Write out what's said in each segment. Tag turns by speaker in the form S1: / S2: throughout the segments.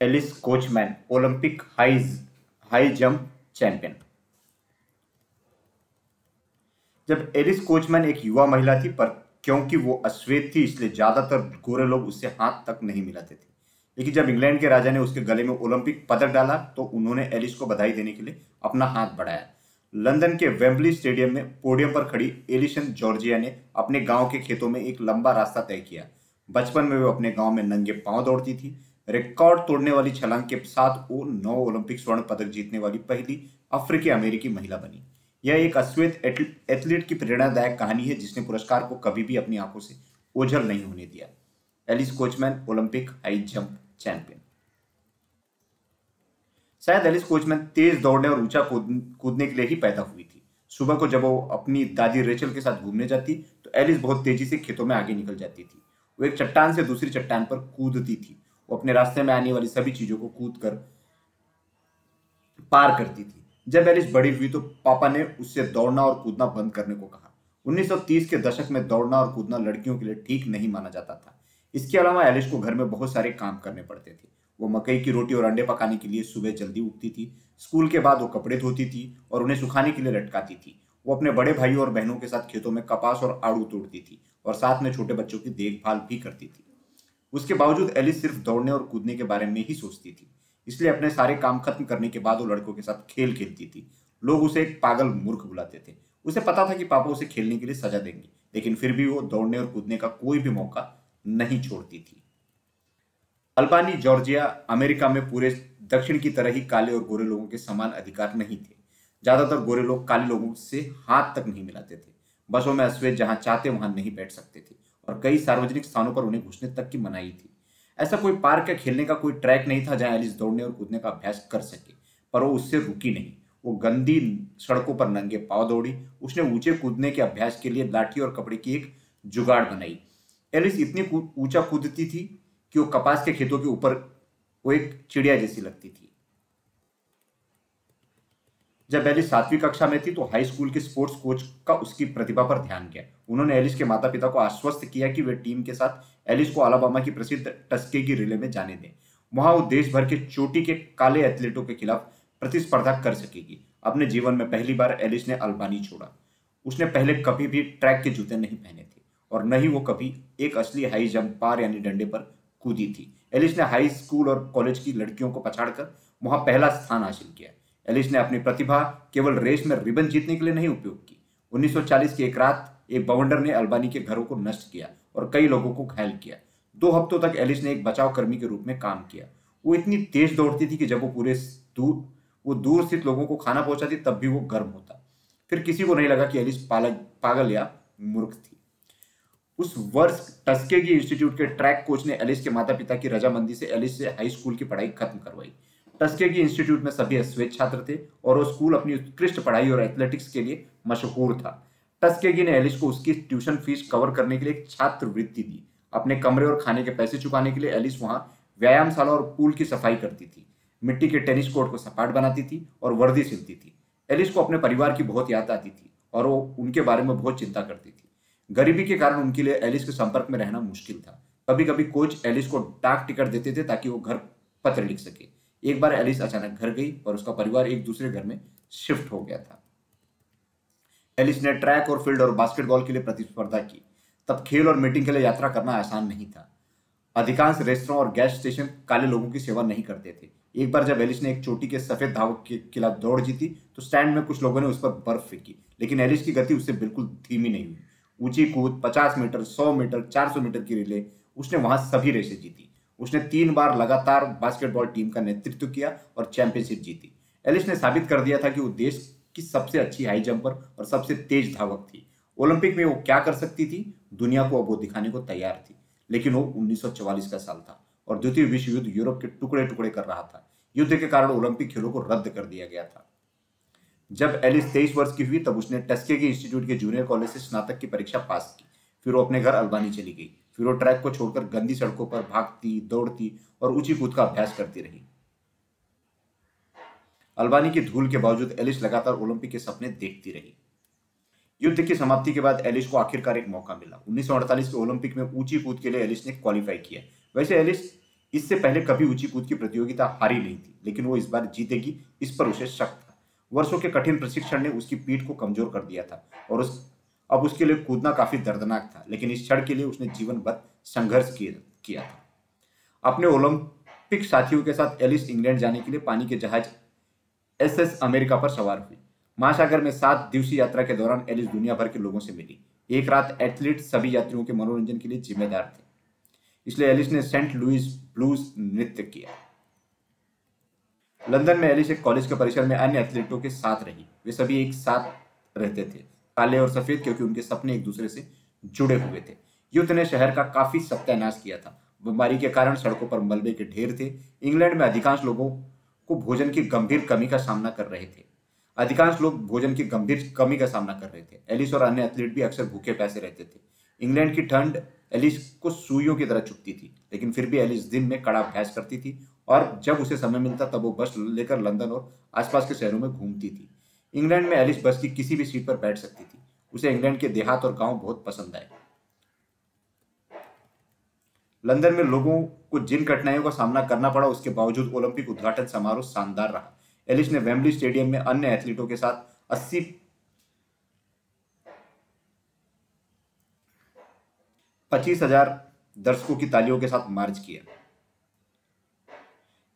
S1: Alice Coachman, Olympic high high jump champion. जब Alice Coachman एक युवा महिला थी, पर क्योंकि वो अश्वेत थी, इसलिए ज़्यादातर गोरे लोग उससे हाथ तक नहीं मिलाते थे। लेकिन जब इंग्लैंड के राजा ने उसके गले में ओलंपिक पदक डाला तो उन्होंने एलिस को बधाई देने के लिए अपना हाथ बढ़ाया। लंदन के वेम्बली स्टेडियम में पोडियम पर खड़ी एलिशन जॉर्जिया ने अपने गाँव के खेतों में एक लंबा रास्ता तय किया। बचपन में वो अपने गाँव में नंगे पाँव दौड़ती थी। रिकॉर्ड तोड़ने वाली छलांग के साथ वो नौ ओलंपिक स्वर्ण पदक जीतने वाली पहली अफ्रीकी अमेरिकी महिला बनी। यह एक अश्वेत एथलीट की प्रेरणादायक कहानी है, जिसने पुरस्कार को कभी भी अपनी आँखों से ओझल नहीं होने दिया। Alice Coachman, Olympic high jump champion. शायद एलिस कोचमैन तेज दौड़ने और ऊँचा कूदने के लिए ही पैदा हुई थी। सुबह को जब वो अपनी दादी रेचल के साथ घूमने जाती तो एलिस बहुत तेज़ी से खेतों में आगे निकल जाती थी। वो एक चट्टान से दूसरी चट्टान पर कूदती थी। वो अपने रास्ते में आने वाली सभी चीज़ों को कूद कर पार करती थी। जब एलिस बड़ी हुई तो पापा ने उससे दौड़ना और कूदना बंद करने को कहा। 1930 के दशक में दौड़ना और कूदना लड़कियों के लिए ठीक नहीं माना जाता था। इसके अलावा एलिस को घर में बहुत सारे काम करने पड़ते थे। वो मकई की रोटी और अंडे पकाने के लिए सुबह जल्दी उठती थी, स्कूल के बाद वो कपड़े धोती थी और उन्हें सुखाने के लिए लटकाती थी। वो अपने बड़े भाइयों और बहनों के साथ खेतों में कपास और आड़ू तोड़ती थी और साथ में छोटे बच्चों की देखभाल भी करती थी। उसके बावजूद एलिस सिर्फ़ दौड़ने और कूदने के बारे में ही सोचती थी। इसलिए अपने सारे काम खत्म करने के बाद वो लड़कों के साथ खेल खेलती थी। लोग उसे एक पागल मूर्ख बुलाते थे। उसे पता था कि पापा उसे खेलने के लिए सजा देंगे, लेकिन फिर भी वो दौड़ने और कूदने का कोई भी मौका नहीं छोड़ती थी। अल्बानी, जॉर्जिया, अमेरिका में पूरे दक्षिण की तरह ही काले और गोरे लोगों के समान अधिकार नहीं थे। ज़्यादातर गोरे लोग काले लोगों से हाथ तक नहीं मिलाते थे। बसों में अश्वेत जहाँ चाहते, वहाँ नहीं बैठ सकते थे। और कई सार्वजनिक स्थानों पर उन्हें घुसने तक की मनाही थी। ऐसा कोई पार्क या खेलने का कोई ट्रैक नहीं था जहाँ एलिस दौड़ने और कूदने का अभ्यास कर सके, पर वो उससे रुकी नहीं। वो गंदी सड़कों पर नंगे पाव दौड़ी, उसने ऊँचे कूदने के अभ्यास के लिए लाठी और कपड़े की एक जुगाड़ बनाई। एलिस इतनी ऊँचा कूदती थी कि वो कपास के खेतों के ऊपर वो एक चिड़िया जैसी लगती थी। जब एलिस सातवीं कक्षा में थी तो हाई स्कूल के स्पोर्ट्स कोच का उसकी प्रतिभा पर ध्यान गया। उन्होंने एलिस के माता पिता को आश्वस्त किया कि वे टीम के साथ एलिस को अलाबामा की प्रसिद्ध टस्के की रिले में जाने दें। वहाँ वो देश भर के चोटी के काले एथलीटों के खिलाफ प्रतिस्पर्धा कर सकेगी। अपने जीवन में पहली बार एलिस ने अल्बानी छोड़ा। उसने पहले कभी भी ट्रैक के जूते नहीं पहने थे और न ही वो कभी एक असली हाई जंप पार यानी डंडे पर कूदी थी। एलिस ने हाई स्कूल और कॉलेज की लड़कियों को पछाड़कर वहाँ पहला स्थान हासिल किया। एलिस ने अपनी प्रतिभा केवल रेस में रिबन जीतने के लिए नहीं उपयोग की। 1940 की एक रात एक बवंडर ने अल्बानी के घरों को नष्ट किया और कई लोगों को घायल किया। दो हफ्तों तक एलिस ने एक बचाव कर्मी के रूप में काम किया। वो इतनी तेज दौड़ती थी कि जब वो पूरे दूर वो दूर स्थित लोगों को खाना पहुंचाती तब भी वो गर्म होता। फिर किसी को नहीं लगा कि एलिस पागल या मूर्ख थी। उस वर्ष टस्केगी इंस्टीट्यूट के ट्रैक कोच ने एलिस के माता पिता की रजामंदी से एलिस से हाई स्कूल की पढ़ाई खत्म करवाई। टस्केगी इंस्टीट्यूट में सभी अश्वेत छात्र थे और वो स्कूल अपनी उत्कृष्ट पढ़ाई और एथलेटिक्स के लिए मशहूर था। टस्केगी ने एलिस को उसकी ट्यूशन फ़ीस कवर करने के लिए एक छात्रवृत्ति दी। अपने कमरे और खाने के पैसे चुकाने के लिए एलिस वहाँ व्यायामशाला और पूल की सफ़ाई करती थी। मिट्टी के टेनिस कोर्ट को सपाट बनाती थी और वर्दी सिलती थी। एलिस को अपने परिवार की बहुत याद आती थी और वो उनके बारे में बहुत चिंता करती थी। गरीबी के कारण उनके लिए एलिस के संपर्क में रहना मुश्किल था। कभी कभी कोच एलिस को डाक टिकट देते थे ताकि वो घर पत्र लिख सके। एक बार एलिस अचानक घर गई और उसका परिवार एक दूसरे घर में शिफ्ट हो गया था। एलिस ने ट्रैक और फ़ील्ड और बास्केटबॉल के लिए प्रतिस्पर्धा की। तब खेल और मीटिंग के लिए यात्रा करना आसान नहीं था। अधिकांश रेस्टोरेंट और गैस स्टेशन काले लोगों की सेवा नहीं करते थे। एक बार जब एलिस ने एक चोटी के सफ़ेद धावक के खिलाफ दौड़ जीती तो स्टैंड में कुछ लोगों ने उस पर बर्फ़ फेंकी, लेकिन एलिस की गति उससे बिल्कुल धीमी नहीं हुई। ऊँची कूद 50 मीटर 100 मीटर 400 मीटर की रिले, उसने वहाँ सभी रेसें जीती। उसने तीन बार लगातार बास्केटबॉल टीम का नेतृत्व किया और चैंपियनशिप जीती। एलिस ने साबित कर दिया था कि वो देश की सबसे अच्छी हाई जंपर और सबसे तेज धावक थी। ओलंपिक में वो क्या कर सकती थी? दुनिया को अब वो दिखाने को तैयार थी। लेकिन वो 1944 का साल था और द्वितीय विश्व युद्ध यूरोप के टुकड़े टुकड़े कर रहा था। युद्ध के कारण ओलंपिक खेलों को रद्द कर दिया गया था। जब एलिस तेईस वर्ष की हुई, तब उसने टस्के के इंस्टीट्यूट के जूनियर कॉलेज से स्नातक की परीक्षा पास की। फिर वो अपने घर अल्बानी चली गई। फिर वो ट्रैक को छोड़कर गंदी सड़कों पर भागती, दौड़ती और ऊँची कूद का अभ्यास करती रही। अल्बानी की धूल के बावजूद एलिस लगातार ओलंपिक के सपने देखती रही। युद्ध की समाप्ति के बाद एलिस को आखिरकार एक मौका मिला। 1948 के ओलंपिक में ऊँची कूद के लिए एलिस ने क्वालिफाई किया। वैसे एलिस इससे पहले कभी ऊँची कूद की प्रतियोगिता हारी नहीं थी, लेकिन वो इस बार जीतेगी, इस पर उसे शक था। वर्षों के कठिन प्रशिक्षण ने उसकी पीठ को कमज़ोर कर दिया था और उस, अब उसके लिए कूदना काफ़ी दर्दनाक था, लेकिन इस क्षण के लिए उसने जीवन भर संघर्ष किया था। अपने ओलंपिक साथियों के साथ एलिस इंग्लैंड जाने के लिए पानी के जहाज़ एस एस अमेरिका पर सवार हुई। महासागर में सात दिवसीय यात्रा के दौरान एलिस दुनिया भर के लोगों से मिली। एक रात एथलीट सभी यात्रियों के मनोरंजन के लिए जिम्मेदार थे। इसलिए एलिस ने सेंट लुइस ब्लूज नृत्य किया। लंदन में एलिस एक कॉलेज के परिसर में अन्य एथलीटों के साथ रही। वे सभी एक साथ रहते थे, काले और सफ़ेद, क्योंकि उनके सपने एक दूसरे से जुड़े हुए थे। युद्ध ने शहर का काफ़ी सत्यानाश किया था। बीमारी के कारण सड़कों पर मलबे के ढेर थे। इंग्लैंड में अधिकांश लोगों को भोजन की गंभीर कमी का सामना कर रहे थे। अधिकांश लोग भोजन की गंभीर कमी का सामना कर रहे थे। एलिस और अन्य एथलीट भी अक्सर भूखे पैसे रहते थे। इंग्लैंड की ठंड एलिस को सुइयों की तरह चुपती थी, लेकिन फिर भी एलिस दिन में कड़ा अभ्यास करती थी और जब उसे समय मिलता तब वो बस लेकर लंदन और आसपास के शहरों में घूमती थी। इंग्लैंड में एलिस बस की किसी भी सीट पर बैठ सकती थी। उसे इंग्लैंड के देहात और गाँव बहुत पसंद आए। लंदन में लोगों को जिन कठिनाइयों का सामना करना पड़ा, उसके बावजूद ओलंपिक उद्घाटन समारोह शानदार रहा। एलिस ने वेम्बली स्टेडियम में अन्य एथलीटों के साथ अस्सी पच्चीस हज़ार दर्शकों की तालियों के साथ मार्च किया।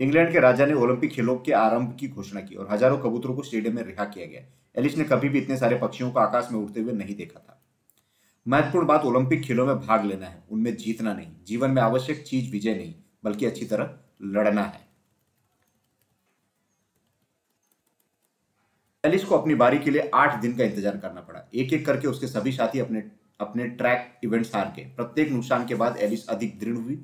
S1: इंग्लैंड के राजा ने ओलंपिक खेलों के आरंभ की घोषणा की और हज़ारों कबूतरों को स्टेडियम में रिहा किया गया। एलिस ने कभी भी इतने सारे पक्षियों को आकाश में उड़ते हुए नहीं देखा था। महत्वपूर्ण बात ओलंपिक खेलों में भाग लेना है, उनमें जीतना नहीं। जीवन में आवश्यक चीज़ विजय नहीं, बल्कि अच्छी तरह लड़ना है। एलिस को अपनी बारी के लिए आठ दिन का इंतज़ार करना पड़ा। एक एक करके उसके सभी साथी अपने अपने ट्रैक इवेंट्स हार के प्रत्येक नुकसान के बाद एलिस अधिक दृढ़ हुई।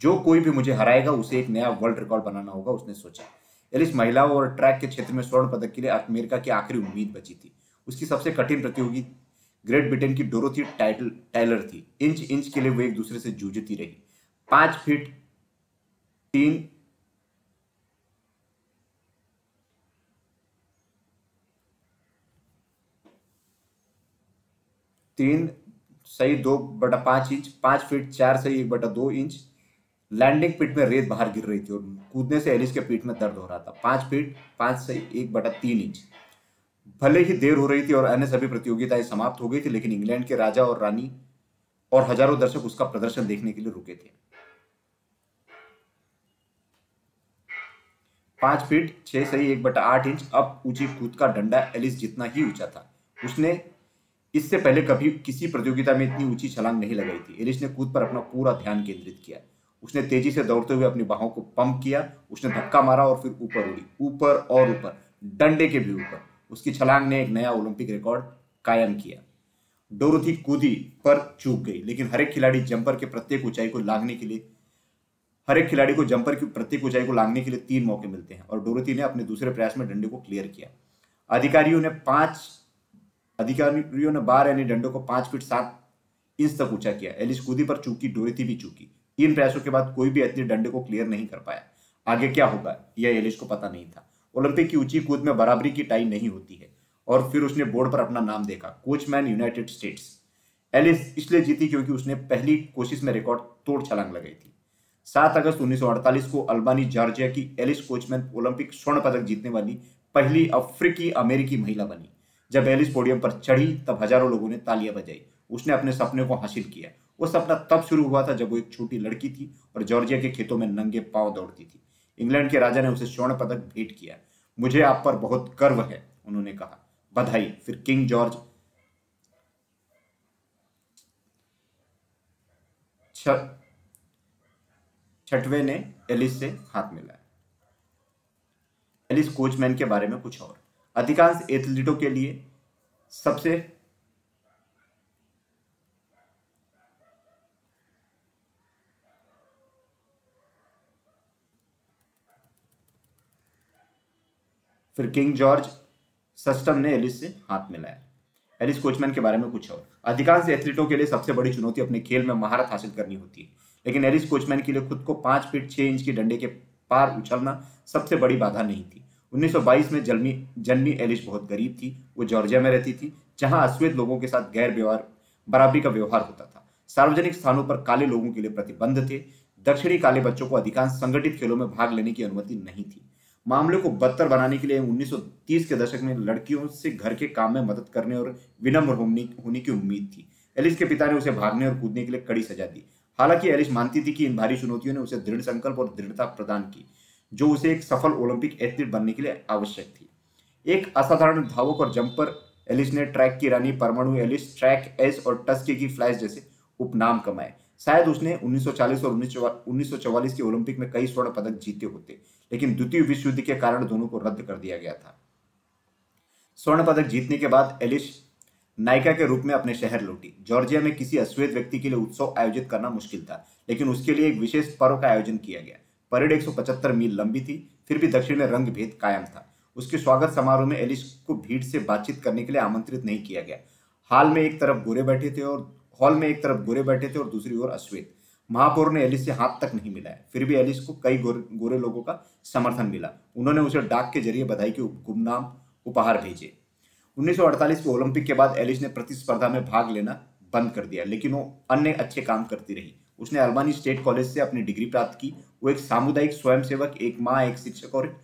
S1: जो कोई भी मुझे हराएगा, उसे एक नया वर्ल्ड रिकॉर्ड बनाना होगा, उसने सोचा। एलिस महिलाओं और ट्रैक के क्षेत्र में स्वर्ण पदक के लिए अमेरिका की आखिरी उम्मीद बची थी। उसकी सबसे कठिन प्रतियोगी ग्रेट ब्रिटेन की डोरोथी टाइटल, टाइलर थी। इंच इंच के लिए वो एक दूसरे से जूझती रही। पाँच फीट तीन तीन सही दो बटा पाँच इंच, पाँच फीट चार सही एक बटा दो इंच। लैंडिंग पिट में रेत बाहर गिर रही थी और कूदने से एलिस के पीठ में दर्द हो रहा था। पाँच फीट पाँच सही एक बटा तीन इंच। भले ही देर हो रही थी और अन्य सभी प्रतियोगिताएँ समाप्त हो गई थी, लेकिन इंग्लैंड के राजा और रानी और हज़ारों दर्शक उसका प्रदर्शन देखने के लिए रुके थे। पाँच फीट छह सही, एक बटा आठ इंच, अब ऊँची कूद का डंडा एलिस जितना ही ऊँचा था। उसने इससे पहले कभी किसी प्रतियोगिता में इतनी ऊँची छलांग नहीं लगाई थी। एलिस ने कूद पर अपना पूरा ध्यान केंद्रित किया। उसने तेज़ी से दौड़ते हुए अपनी बाहों को पंप किया, उसने धक्का मारा और फिर ऊपर उड़ी। ऊपर और ऊपर, डंडे के भी ऊपर। उसकी छलांग ने एक नया ओलंपिक रिकॉर्ड कायम किया। डोरोथी कूदी पर चूक गई, लेकिन हर एक खिलाड़ी जंपर के प्रत्येक ऊंचाई को लांगने के लिए हर एक खिलाड़ी को जंपर की प्रत्येक ऊंचाई को लांगने के लिए तीन मौके मिलते हैं, और डोरोथी ने अपने दूसरे प्रयास में डंडे को क्लियर किया। अधिकारियों ने पाँच अधिकारियों ने बार यानी डंडों को पाँच फीट सात इंच तक ऊँचा किया। एलिस कूदी पर चूकी, डोरीथी भी चूकी। तीन प्रयासों के बाद कोई भी एथलीट डंडे को क्लियर नहीं कर पाया। आगे क्या होगा, यह एलिस को पता नहीं था। ओलंपिक की ऊँची कूद में बराबरी की टाई नहीं होती है, और फिर उसने बोर्ड पर अपना नाम देखा, कोचमैन यूनाइटेड स्टेट्स। एलिस इसलिए जीती क्योंकि उसने पहली कोशिश में रिकॉर्ड तोड़ छलांग लगाई थी। सात अगस्त 1948 को अल्बानी, जॉर्जिया की एलिस कोचमैन ओलंपिक स्वर्ण पदक जीतने वाली पहली अफ्रीकी अमेरिकी महिला बनी। जब एलिस पोडियम पर चढ़ी, तब हज़ारों लोगों ने तालियाँ बजाई। उसने अपने सपने को हासिल किया। वो सपना तब शुरू हुआ था जब वो एक छोटी लड़की थी और जॉर्जिया के खेतों में नंगे पाँव दौड़ती थी। इंग्लैंड के राजा ने उसे स्वर्ण पदक भेंट किया। मुझे आप पर बहुत गर्व है, उन्होंने कहा। बधाई, फिर किंग जॉर्ज। छठवे ने एलिस से हाथ मिलाया। एलिस कोचमैन के बारे में कुछ और। अधिकांश एथलीटों के लिए सबसे फिर किंग जॉर्ज सस्टम ने एलिस से हाथ मिलाया। एलिस कोचमैन के बारे में कुछ और। अधिकांश एथलीटों के लिए सबसे बड़ी चुनौती अपने खेल में महारत हासिल करनी होती है। लेकिन एलिस कोचमैन के लिए खुद को पाँच फीट छह इंच की डंडे के पार उछलना सबसे बड़ी बाधा नहीं थी। 1922 में जन्मी जन्मी एलिस बहुत गरीब थी। वो जॉर्जिया में रहती थी, जहाँ अश्वेत लोगों के साथ गैर व्यवहार, बराबरी का व्यवहार होता था। सार्वजनिक स्थानों पर काले लोगों के लिए प्रतिबंध थे। दक्षिणी काले बच्चों को अधिकांश संगठित खेलों में भाग लेने की अनुमति नहीं थी। मामले को बदतर बनाने के लिए 1930 के दशक में लड़कियों से घर के काम में मदद करने और विनम्र होने की उम्मीद थी। एलिस के पिता ने उसे भागने और कूदने के लिए कड़ी सजा दी। हालाँकि एलिस मानती थी कि इन भारी चुनौतियों ने उसे दृढ़ संकल्प और दृढ़ता प्रदान की, जो उसे एक सफल ओलंपिक एथलीट बनने के लिए आवश्यक थी। एक असाधारण धावक और जंपर, एलिस ने ट्रैक की रानी परमाणु एलिस, ट्रैक एस और टस्के की फ्लैश जैसे उपनाम कमाए। शायद उसने 1940 और 1944 के ओलंपिक में कई स्वर्ण पदक जीते होते। लेकिन द्वितीय विश्व युद्ध के कारण दोनों को रद्द कर दिया गया था। स्वर्ण पदक जीतने के बाद एलिश नायिका के रूप में अपने शहर लौटी। जॉर्जिया में किसी अश्वेत व्यक्ति के लिए उत्सव आयोजित करना मुश्किल था, लेकिन उसके लिए एक विशेष पर्व का आयोजन किया गया। परेड 175 मील लंबी थी, फिर भी दक्षिण में रंग भेद कायम था। उसके स्वागत समारोह में एलिश को भीड़ से बातचीत करने के लिए आमंत्रित नहीं किया गया। हाल में एक तरफ़ गोरे बैठे थे और हॉल में एक तरफ़ गोरे बैठे थे और दूसरी ओर अश्वेत। महापौर ने एलिस से हाथ तक नहीं मिलाया फिर भी एलिस को कई गोरे, गोरे लोगों का समर्थन मिला। उन्होंने उसे डाक के ज़रिए बधाई के गुमनाम उपहार भेजे। 1948 के ओलंपिक के बाद एलिस ने प्रतिस्पर्धा में भाग लेना बंद कर दिया लेकिन वो अन्य अच्छे काम करती रही। उसने अल्बानी स्टेट कॉलेज से अपनी डिग्री प्राप्त की। वो एक सामुदायिक स्वयंसेवक एक माँ एक शिक्षक और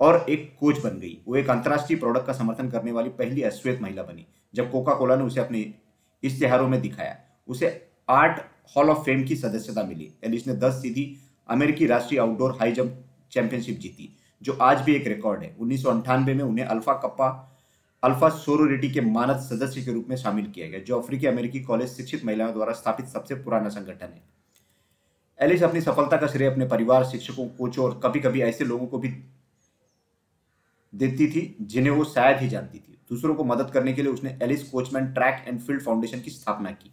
S1: और एक कोच बन गई। वो एक अंतर्राष्ट्रीय प्रोडक्ट का समर्थन करने वाली पहली अश्वेत महिला बनी जब कोका कोला ने उसे अपने इश्तेहारों में दिखाया। उसे आर्ट हॉल ऑफ़ फेम की सदस्यता मिली। एलिस ने दस सीधी अमेरिकी राष्ट्रीय आउटडोर हाई जंप चैंपियनशिप जीती, जो आज भी एक रिकॉर्ड है। उन्नीस में उन्हें अल्फ़ा कप्पा, अल्फ़ा सोरोरिटी के मानद सदस्य के रूप में शामिल किया गया, जो अफ्रीकी अमेरिकी कॉलेज शिक्षित महिलाओं द्वारा स्थापित सबसे पुराना संगठन है। एलिस अपनी सफलता का श्रेय अपने परिवार, शिक्षकों, कोचों और कभी कभी ऐसे लोगों को भी देती थी, जिन्हें वो शायद ही जानती थी। दूसरों को मदद करने के लिए उसने Alice Coachman track and field foundation की स्थापना की।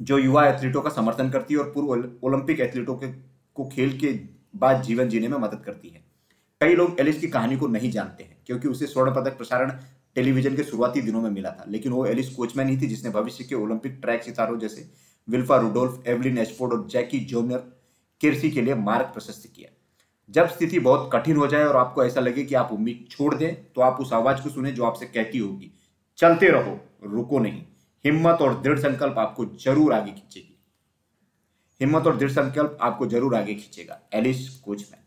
S1: जो युवा एथलीटों का समर्थन करती है और पूर्व ओलंपिक एथलीटों के, को खेल के बाद जीवन जीने में मदद करती है। कई लोग एलिस की कहानी को नहीं जानते हैं, क्योंकि उसे स्वर्ण पदक प्रसारण टेलीविज़न के शुरुआती दिनों में मिला था। लेकिन वो एलिस कोचमैन ही थी जिसने भविष्य के ओलंपिक ट्रैक सितारों जैसे विल्फा रुडोल्फ, एवलिन एस्पोर्ड और जैकी जोनर किर्सी के लिए मार्ग प्रशस्त किया। जब स्थिति बहुत कठिन हो जाए और आपको ऐसा लगे कि आप उम्मीद छोड़ दें तो आप उस आवाज़ को सुने जो आपसे कहती होगी, चलते रहो, रुको नहीं। हिम्मत और दृढ़ संकल्प आपको ज़रूर आगे खींचेगी। हिम्मत और दृढ़ संकल्प आपको ज़रूर आगे खींचेगा। Alice coachman.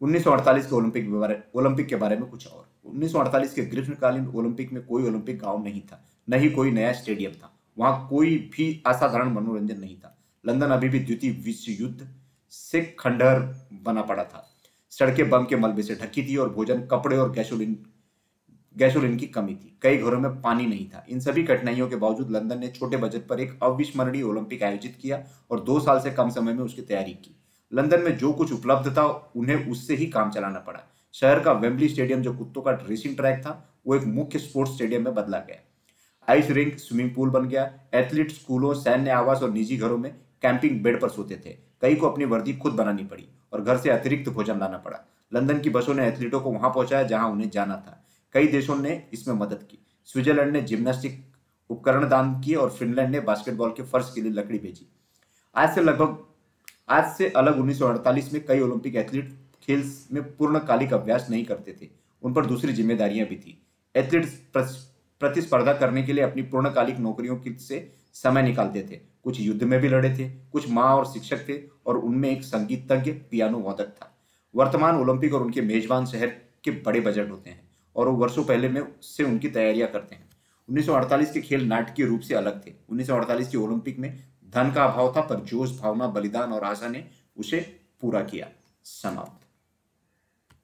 S1: 1948 के ओलंपिक ओलंपिक के बारे में कुछ और। 1948 के ग्रीष्मकालीन ओलंपिक में कोई ओलंपिक गाँव नहीं था, न ही कोई नया स्टेडियम था। वहाँ कोई भी असाधारण मनोरंजन नहीं था। लंदन अभी भी द्वितीय विश्व युद्ध से खंडहर बना पड़ा था। सड़कें बम के मलबे से ढकी थी और भोजन, कपड़े और गैसोलिन गैसोलिन की कमी थी। कई घरों में पानी नहीं था। इन सभी कठिनाइयों के बावजूद लंदन ने छोटे बजट पर एक अविस्मरणीय ओलंपिक आयोजित किया और दो साल से कम समय में उसकी तैयारी की। लंदन में जो कुछ उपलब्ध था, उन्हें उससे ही काम चलाना पड़ा। शहर का वेम्बली स्टेडियम, जो कुत्तों का रेसिंग ट्रैक था, वो एक मुख्य स्पोर्ट्स स्टेडियम में बदला गया। आइस रिंक स्विमिंग पूल बन गया। एथलीट स्कूलों, सैन्य आवास और निजी घरों में कैंपिंग बेड पर सोते थे। कई को अपनी वर्दी खुद बनानी पड़ी और घर से अतिरिक्त भोजन लाना पड़ा। लंदन की बसों ने एथलीटों को वहाँ पहुँचाया जहाँ उन्हें जाना था। कई देशों ने इसमें मदद की। स्विट्जरलैंड ने जिम्नास्टिक उपकरण दान किए और फिनलैंड ने बास्केटबॉल के फर्श के लिए लकड़ी भेजी आज से लगभग, आज से अलग 1948 में कई ओलंपिक एथलीट खेल में पूर्णकालिक अभ्यास नहीं करते थे। उन पर दूसरी जिम्मेदारियाँ भी थी। एथलीट प्रतिस्पर्धा करने के लिए अपनी पूर्णकालिक नौकरियों से समय निकालते थे। कुछ युद्ध में भी लड़े थे, कुछ माँ और शिक्षक थे और उनमें एक संगीतज्ञ पियानो वादक था। वर्तमान ओलंपिक और उनके मेजबान शहर के बड़े बजट होते हैं और वो वर्षों पहले में से उनकी तैयारियाँ करते हैं। 1948 के खेल नाटकीय रूप से अलग थे। 1948 के ओलंपिक में धन का अभाव था, पर जोश, भावना, बलिदान और आशा ने उसे पूरा किया। समाप्त।